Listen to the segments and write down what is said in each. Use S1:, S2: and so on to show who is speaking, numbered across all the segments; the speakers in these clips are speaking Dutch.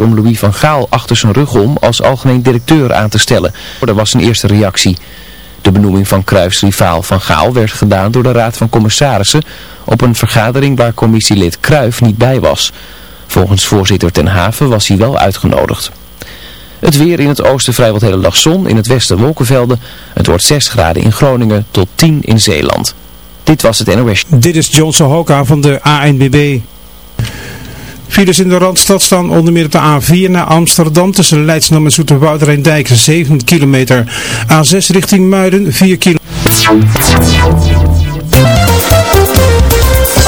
S1: om Louis van Gaal achter zijn rug om als algemeen directeur aan te stellen. Dat was een eerste reactie. De benoeming van Cruijffs rivaal Van Gaal werd gedaan door de Raad van Commissarissen op een vergadering waar commissielid Cruijff niet bij was. Volgens voorzitter Ten Haven was hij wel uitgenodigd. Het weer in het oosten vrijwel de hele dag zon, in het westen wolkenvelden. Het wordt 6 graden in Groningen tot 10 in Zeeland. Dit was het NOS.
S2: Dit is Johnson Hoka van de ANBB. Files in de Randstad staan onder meer op de A4 naar Amsterdam tussen Leidsnam en Zoeterwoude 7 kilometer. A6 richting Muiden 4 kilometer.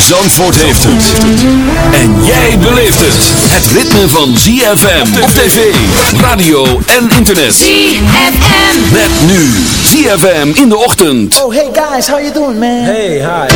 S3: Zandvoort heeft het. En jij beleeft het. Het ritme van ZFM op tv, radio en internet.
S4: ZFM.
S3: Met nu ZFM in de ochtend.
S5: Oh, hey guys, how you doing, man?
S6: Hey, hi.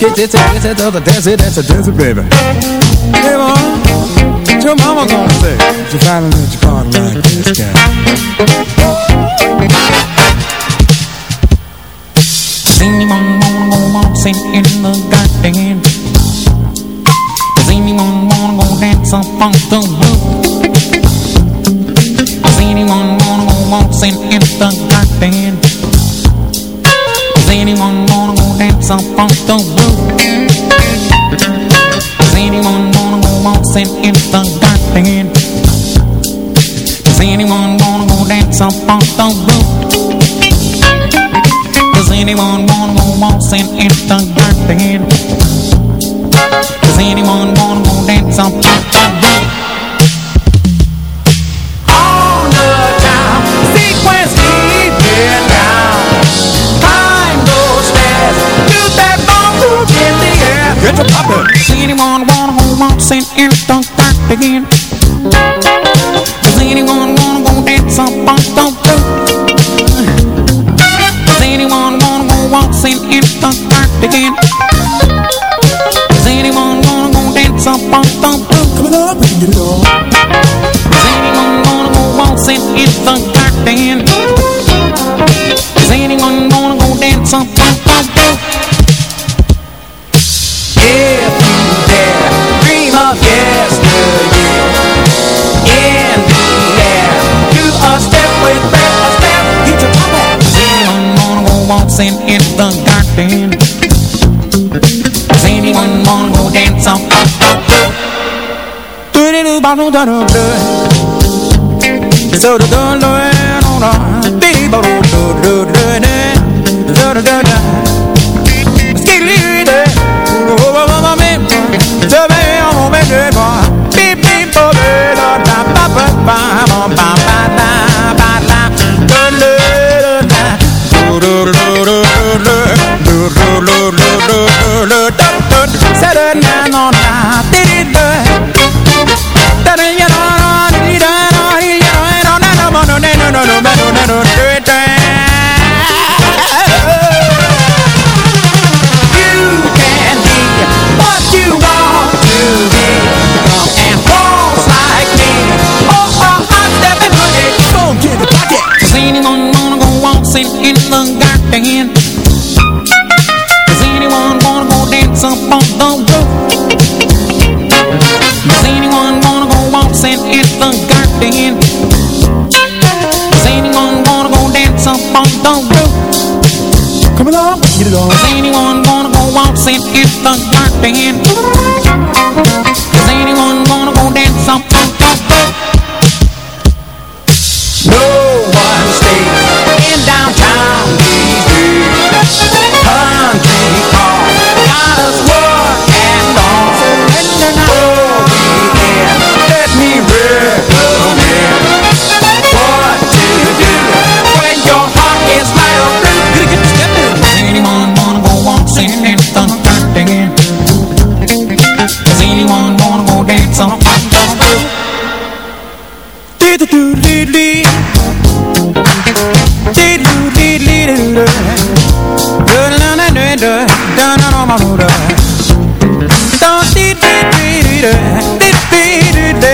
S6: Get this
S5: and
S6: it and the other, dance it, dance it, dance it, baby. Hey, mom, what's your mama gonna say? She finally let you party like this guy.
S7: Sing mom, wanna go waltzing in the garden. Wanna go dance up on the
S6: So the le en Do
S7: on
S5: a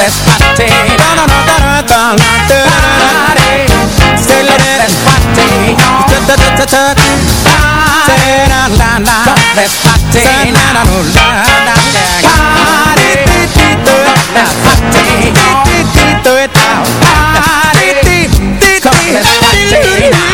S6: let's party. Da da da da da da party. Say let's party. Da da da da da party. La la la. Let's party. La la la la. Party. Let's party. Party. Let's party.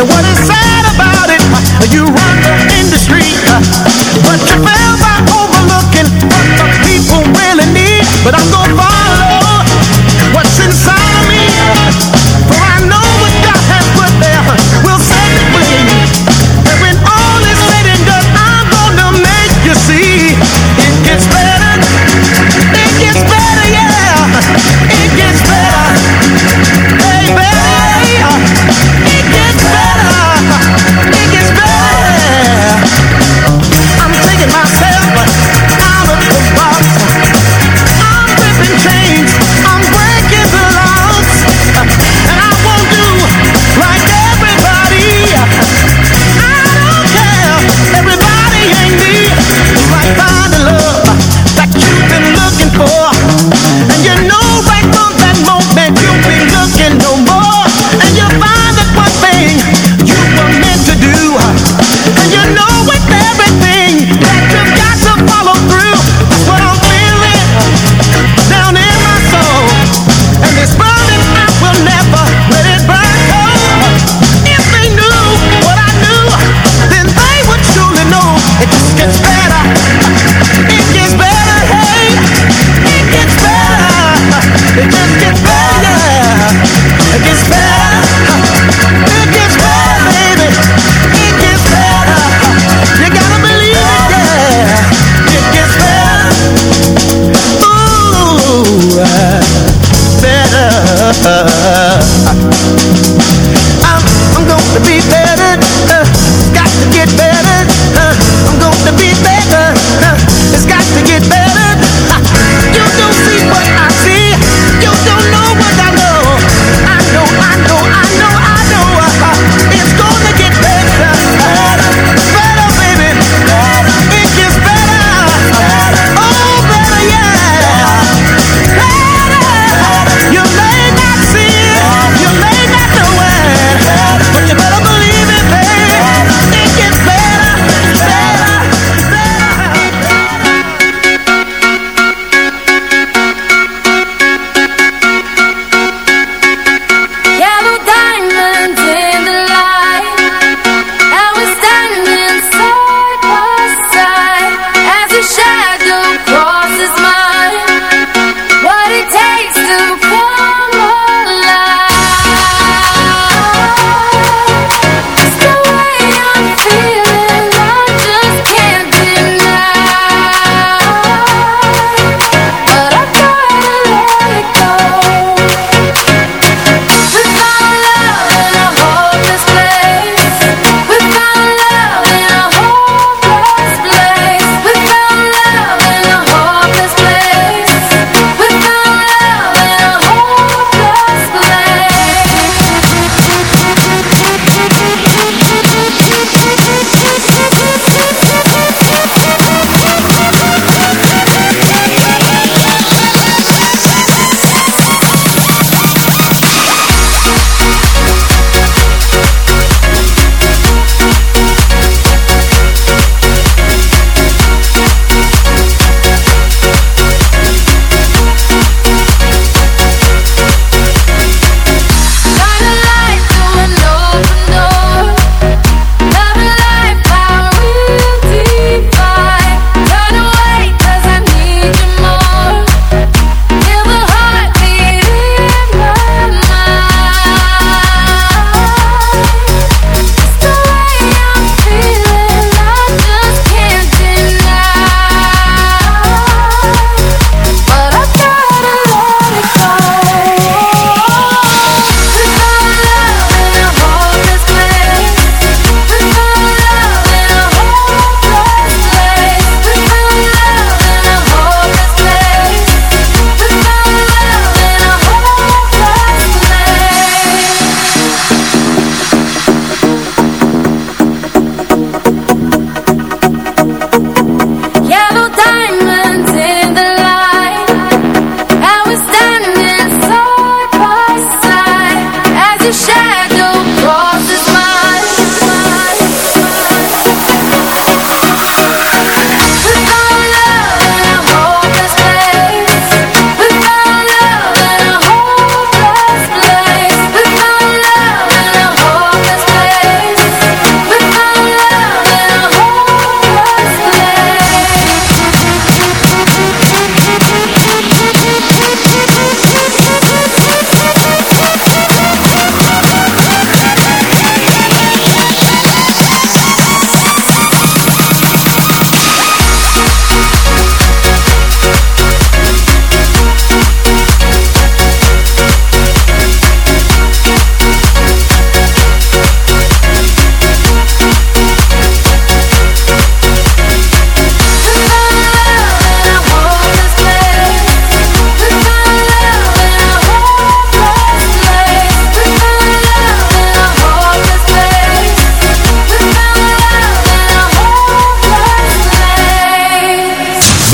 S8: And
S9: what is sad about it, you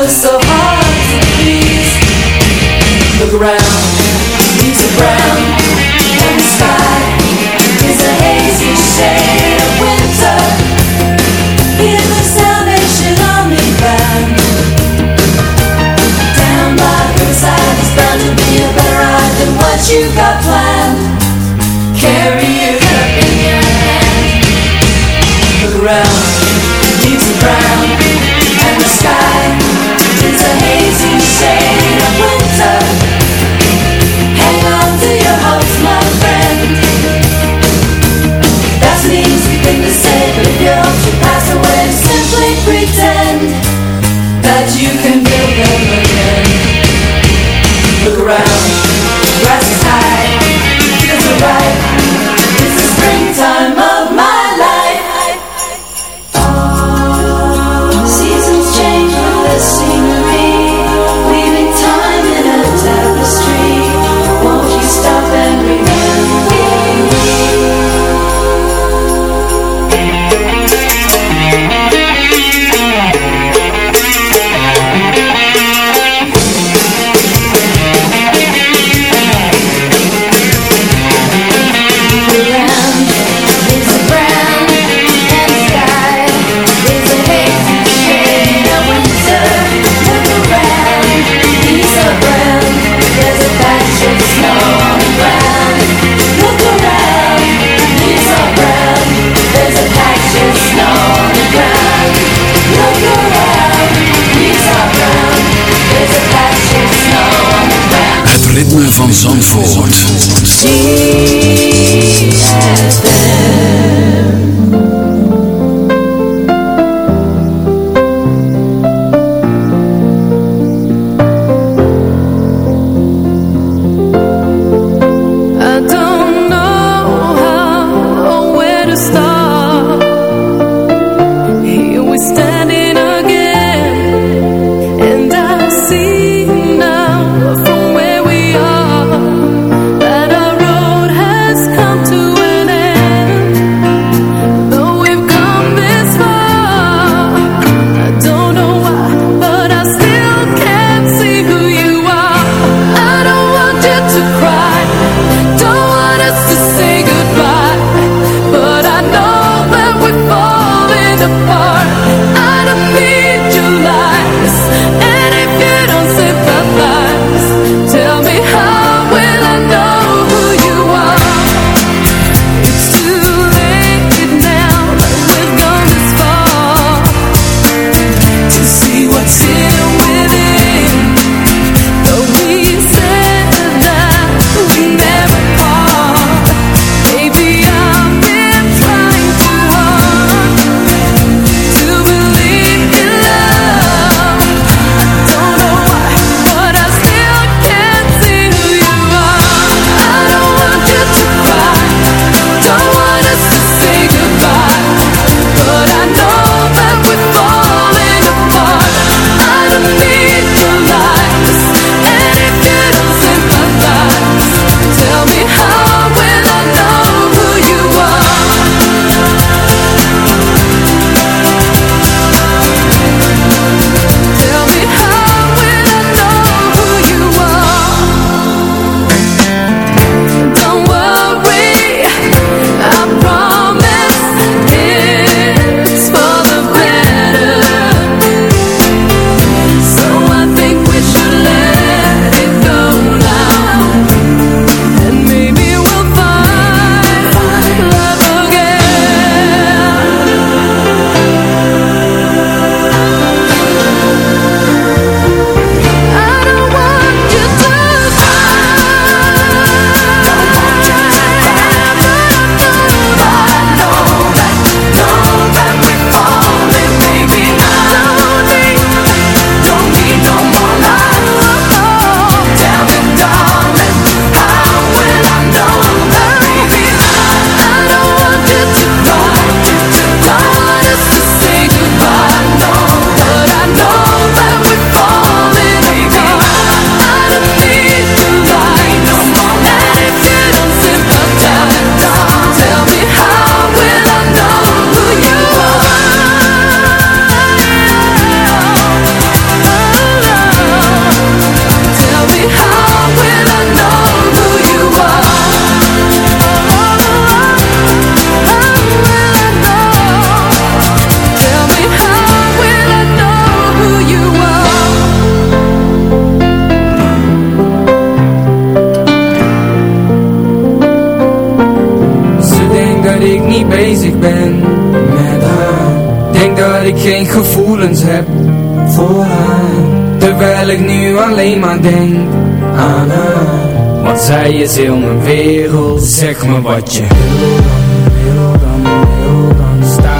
S3: puso Zandvoort.
S10: Zij is heel mijn wereld Zeg me wat je wil dan, wil dan, wil dan. Sta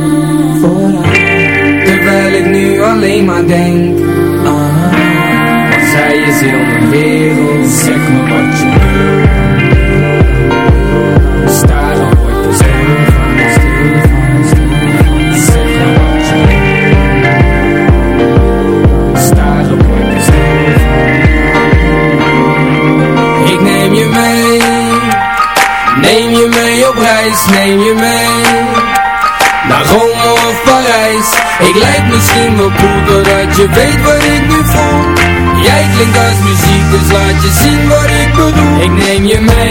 S10: bedoel Ik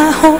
S11: my
S12: home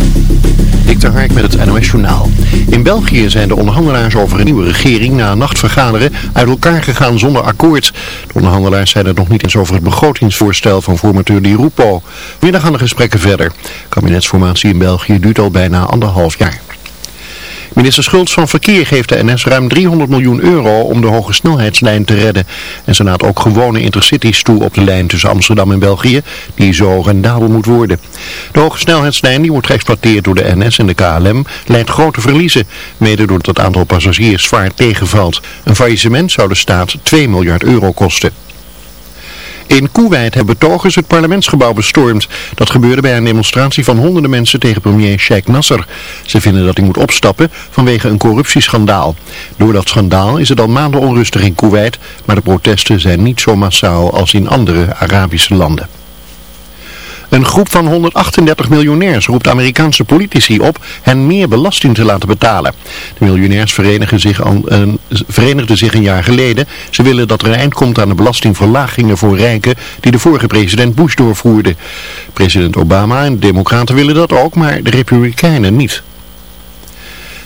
S9: Dik de Hark met het NOS Journaal. In België zijn de onderhandelaars over een nieuwe regering na een nacht vergaderen uit elkaar gegaan zonder akkoord. De onderhandelaars zijn het nog niet eens over het begrotingsvoorstel van formateur Di Rupo. Middag gaan de gesprekken verder. Kabinetsformatie in België duurt al bijna anderhalf jaar. Minister Schultz van Verkeer geeft de NS ruim 300 miljoen euro om de hoge snelheidslijn te redden. En ze laat ook gewone intercities toe op de lijn tussen Amsterdam en België, die zo rendabel moet worden. De hoge snelheidslijn, die wordt geëxploiteerd door de NS en de KLM, leidt grote verliezen, mede doordat het aantal passagiers zwaar tegenvalt. Een faillissement zou de staat 2 miljard euro kosten. In Kuwait hebben betogers het parlementsgebouw bestormd. Dat gebeurde bij een demonstratie van honderden mensen tegen premier Sheikh Nasser. Ze vinden dat hij moet opstappen vanwege een corruptieschandaal. Door dat schandaal is het al maanden onrustig in Kuwait, maar de protesten zijn niet zo massaal als in andere Arabische landen. Een groep van 138 miljonairs roept Amerikaanse politici op hen meer belasting te laten betalen. De miljonairs zich verenigden zich een jaar geleden. Ze willen dat er een eind komt aan de belastingverlagingen voor rijken die de vorige president Bush doorvoerde. President Obama en de democraten willen dat ook, maar de republikeinen niet.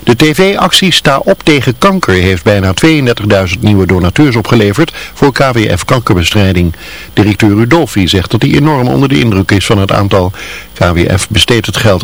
S9: De tv-actie Sta op tegen kanker heeft bijna 32.000 nieuwe donateurs opgeleverd voor KWF kankerbestrijding. Directeur Rudolfi zegt dat hij enorm onder de indruk is van het aantal. KWF besteedt het geld aan